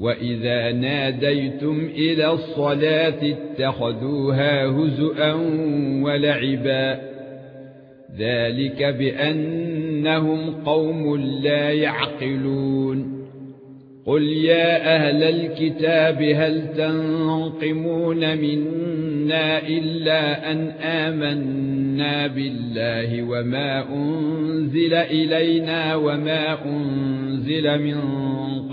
واذا ناديتم إلى الصلاه اتخذوها هزءا ولعبا ذلك بانهم قوم لا يعقلون قل يا أهل الكتاب هل تنقمون منا الا ان آمنا بالله وما انزل الينا وما انزل من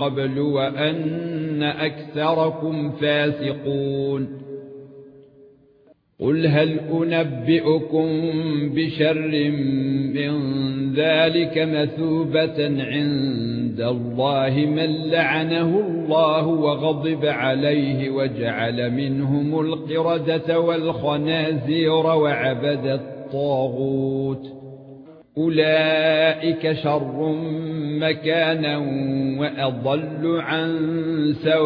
قبل وان اكثركم فاسقون قل هل انبئكم بشر من ذلك مثوبه عند الله من لعنه الله وغضب عليه وجعل منهم القردة والخنازير وعبد الطاغوت اولئك شر مكانا واضل عن سواء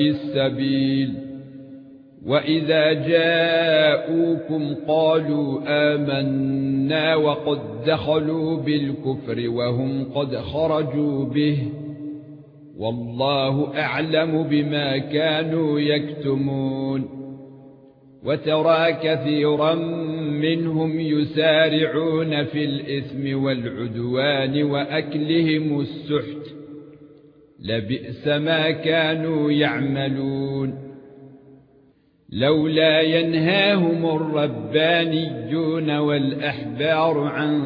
السبيل واذا جاءوكم قالوا آمنا وقد دخلوا بالكفر وهم قد خرجوا به والله اعلم بما كانوا يكتمون وترى كثيرا منهم يسارعون في الاثم والعدوان واكلهم السحت لبئس ما كانوا يعملون لولا ينهاهم الربانيون والأحبار عن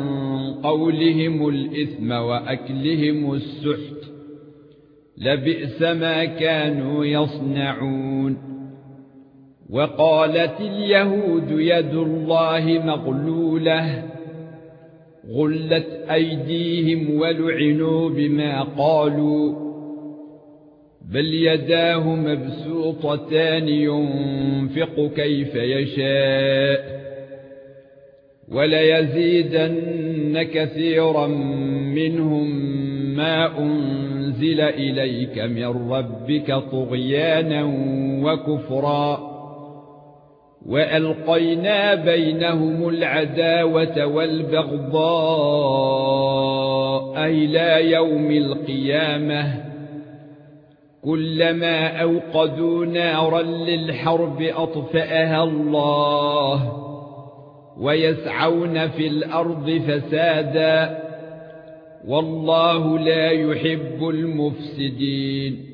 قولهم الإثم وأكلهم السحت لبئس ما كانوا يصنعون وقالت اليهود يد الله مغلولة غلت أيديهم ولعنوا بما قالوا بل يداه مبسوطتان ينفق كيف يشاء وليزيدن كثيرا منهم ما أنزل إليك من ربك طغيانا وكفرا وألقينا بينهم العداوة والبغضاء إلى يوم القيامة كلما أوقدوا نارا للحرب أطفأها الله ويسعون في الأرض فسادا والله لا يحب المفسدين